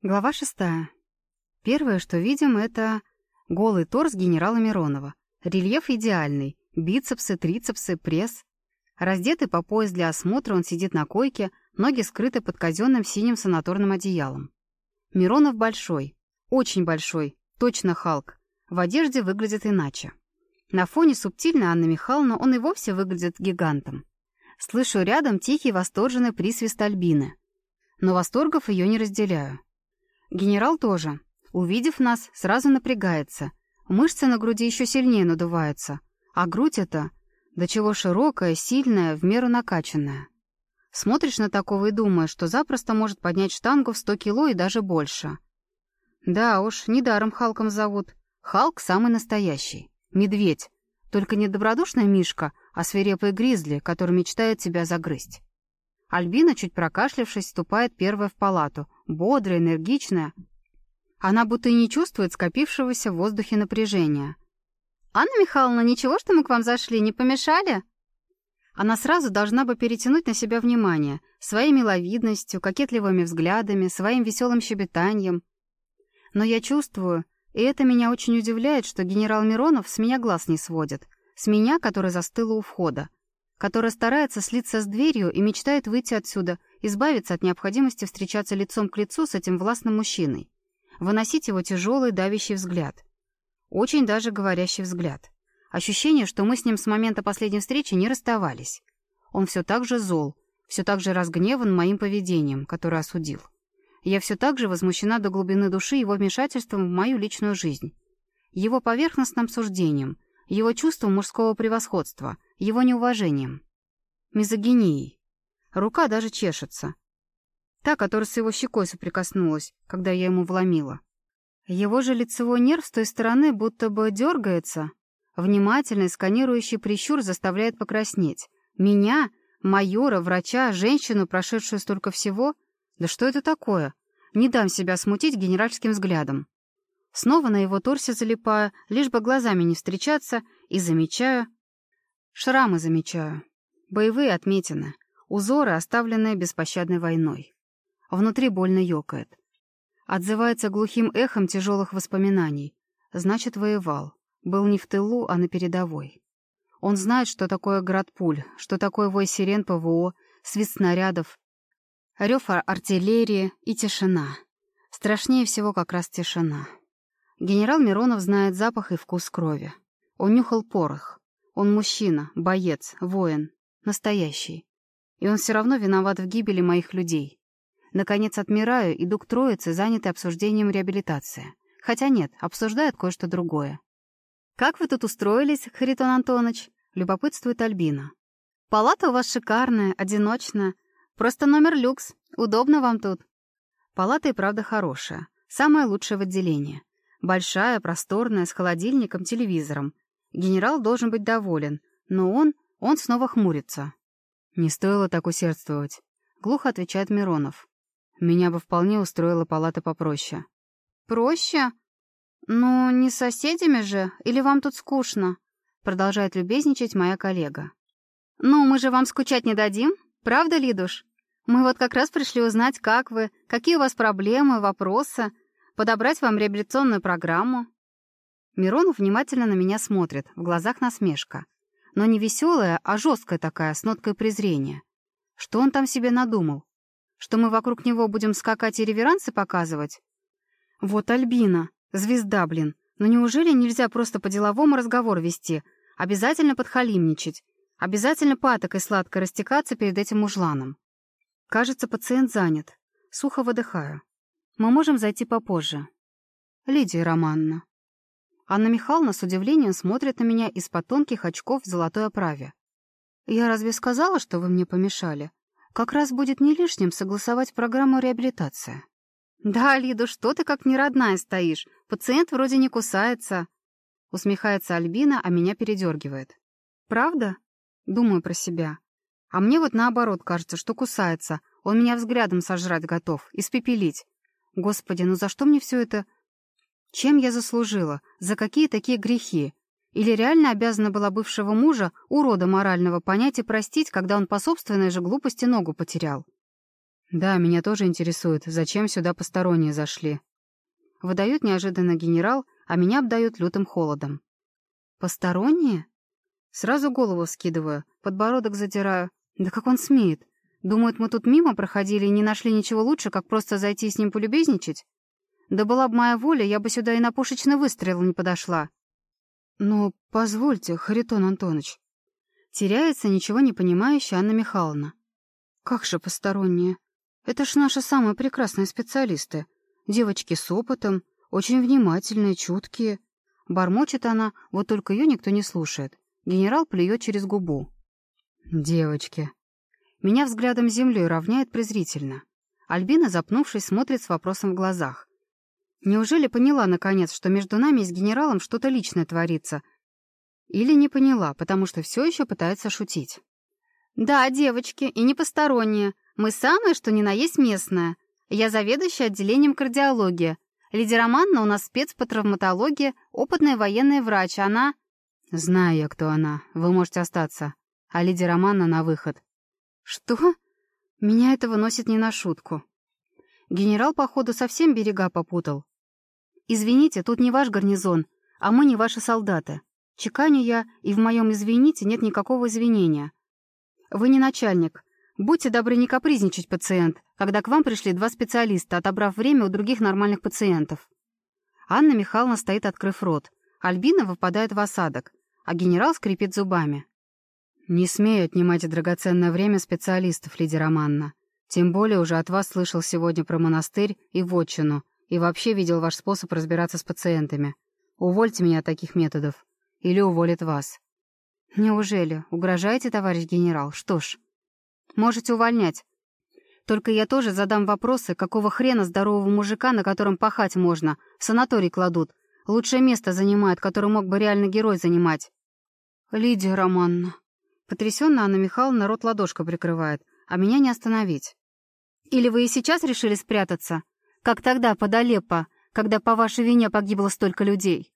Глава шестая. Первое, что видим, это голый торс генерала Миронова. Рельеф идеальный. Бицепсы, трицепсы, пресс. Раздетый по пояс для осмотра, он сидит на койке, ноги скрыты под казенным синим санаторным одеялом. Миронов большой. Очень большой. Точно Халк. В одежде выглядит иначе. На фоне субтильной Анны Михайловны он и вовсе выглядит гигантом. Слышу рядом тихий восторженный присвист Альбины. Но восторгов ее не разделяю. Генерал тоже. Увидев нас, сразу напрягается. Мышцы на груди еще сильнее надуваются. А грудь эта, до чего широкая, сильная, в меру накачанная. Смотришь на такого и думаешь, что запросто может поднять штангу в 100 кило и даже больше. Да уж, недаром Халком зовут. Халк самый настоящий. Медведь. Только не добродушная мишка, а свирепый гризли, который мечтает тебя загрызть. Альбина, чуть прокашлявшись, вступает первая в палату, бодрая, энергичная. Она будто и не чувствует скопившегося в воздухе напряжения. «Анна Михайловна, ничего, что мы к вам зашли, не помешали?» Она сразу должна бы перетянуть на себя внимание, своей миловидностью, кокетливыми взглядами, своим веселым щебетанием. Но я чувствую, и это меня очень удивляет, что генерал Миронов с меня глаз не сводит, с меня, которая застыла у входа которая старается слиться с дверью и мечтает выйти отсюда, избавиться от необходимости встречаться лицом к лицу с этим властным мужчиной, выносить его тяжелый давящий взгляд. Очень даже говорящий взгляд. Ощущение, что мы с ним с момента последней встречи не расставались. Он все так же зол, все так же разгневан моим поведением, которое осудил. Я все так же возмущена до глубины души его вмешательством в мою личную жизнь, его поверхностным суждением, его чувством мужского превосходства — его неуважением, мизогинией. Рука даже чешется. Та, которая с его щекой соприкоснулась, когда я ему вломила. Его же лицевой нерв с той стороны будто бы дергается. Внимательный сканирующий прищур заставляет покраснеть. Меня, майора, врача, женщину, прошедшую столько всего? Да что это такое? Не дам себя смутить генеральским взглядом. Снова на его торсе залипаю, лишь бы глазами не встречаться, и замечаю, Шрамы замечаю. Боевые отметины. Узоры, оставленные беспощадной войной. Внутри больно ёкает. Отзывается глухим эхом тяжелых воспоминаний. Значит, воевал. Был не в тылу, а на передовой. Он знает, что такое град пуль, что такое вой сирен ПВО, свист снарядов, рев артиллерии и тишина. Страшнее всего как раз тишина. Генерал Миронов знает запах и вкус крови. Он нюхал порох. Он мужчина, боец, воин, настоящий. И он все равно виноват в гибели моих людей. Наконец отмираю, иду к троице, занятой обсуждением реабилитации. Хотя нет, обсуждают кое-что другое. «Как вы тут устроились, Харитон Антонович?» — любопытствует Альбина. «Палата у вас шикарная, одиночная. Просто номер люкс. Удобно вам тут». Палата и правда хорошая. Самая лучшая в отделении. Большая, просторная, с холодильником, телевизором, Генерал должен быть доволен, но он, он снова хмурится. «Не стоило так усердствовать», — глухо отвечает Миронов. «Меня бы вполне устроила палата попроще». «Проще? Ну, не с соседями же, или вам тут скучно?» — продолжает любезничать моя коллега. «Ну, мы же вам скучать не дадим, правда, Лидуш? Мы вот как раз пришли узнать, как вы, какие у вас проблемы, вопросы, подобрать вам реабилитационную программу». Миронов внимательно на меня смотрит, в глазах насмешка. Но не веселая, а жесткая такая, с ноткой презрения. Что он там себе надумал? Что мы вокруг него будем скакать и реверансы показывать? Вот Альбина, звезда, блин. Но неужели нельзя просто по-деловому разговор вести? Обязательно подхалимничать? Обязательно патокой сладко растекаться перед этим мужланом? Кажется, пациент занят. Сухо выдыхаю. Мы можем зайти попозже. Лидия Романна. Анна Михайловна с удивлением смотрит на меня из-под тонких очков в золотой оправе. «Я разве сказала, что вы мне помешали? Как раз будет не лишним согласовать программу реабилитации». «Да, Лида, что ты как неродная стоишь? Пациент вроде не кусается». Усмехается Альбина, а меня передергивает. «Правда?» Думаю про себя. А мне вот наоборот кажется, что кусается. Он меня взглядом сожрать готов, испепелить. Господи, ну за что мне все это чем я заслужила? За какие такие грехи? Или реально обязана была бывшего мужа, урода морального, понять и простить, когда он по собственной же глупости ногу потерял? Да, меня тоже интересует, зачем сюда посторонние зашли. Выдают неожиданно генерал, а меня обдают лютым холодом. Посторонние? Сразу голову скидываю, подбородок задираю. Да как он смеет? Думают, мы тут мимо проходили и не нашли ничего лучше, как просто зайти с ним полюбезничать? Да была бы моя воля, я бы сюда и на пушечный выстрел не подошла. Но позвольте, Харитон Антонович. Теряется ничего не понимающая Анна Михайловна. Как же посторонние? Это ж наши самые прекрасные специалисты. Девочки с опытом, очень внимательные, чуткие. Бормочет она, вот только ее никто не слушает. Генерал плюет через губу. Девочки. Меня взглядом землей равняет презрительно. Альбина, запнувшись, смотрит с вопросом в глазах. Неужели поняла, наконец, что между нами с генералом что-то личное творится? Или не поняла, потому что все еще пытается шутить? «Да, девочки, и не посторонние. Мы самые, что ни на есть местная. Я заведующая отделением кардиологии. Лидия Романна у нас спец по травматологии, опытная военная врач. Она...» «Знаю я, кто она. Вы можете остаться. А Лидия Романна на выход». «Что?» Меня это выносит не на шутку. Генерал, походу, совсем берега попутал. «Извините, тут не ваш гарнизон, а мы не ваши солдаты. Чеканю я, и в моем «извините» нет никакого извинения. Вы не начальник. Будьте добры не капризничать, пациент, когда к вам пришли два специалиста, отобрав время у других нормальных пациентов». Анна Михайловна стоит, открыв рот. Альбина выпадает в осадок, а генерал скрипит зубами. «Не смею отнимать драгоценное время специалистов, Лидия Романна. Тем более уже от вас слышал сегодня про монастырь и вотчину, и вообще видел ваш способ разбираться с пациентами. Увольте меня от таких методов. Или уволят вас». «Неужели? Угрожаете, товарищ генерал? Что ж, можете увольнять. Только я тоже задам вопросы, какого хрена здорового мужика, на котором пахать можно, в санаторий кладут. Лучшее место занимает, которое мог бы реально герой занимать». «Лидия Романна». Потрясенно Анна Михайловна рот ладошка прикрывает, а меня не остановить. Или вы и сейчас решили спрятаться? Как тогда, под Алеппо, когда по вашей вине погибло столько людей?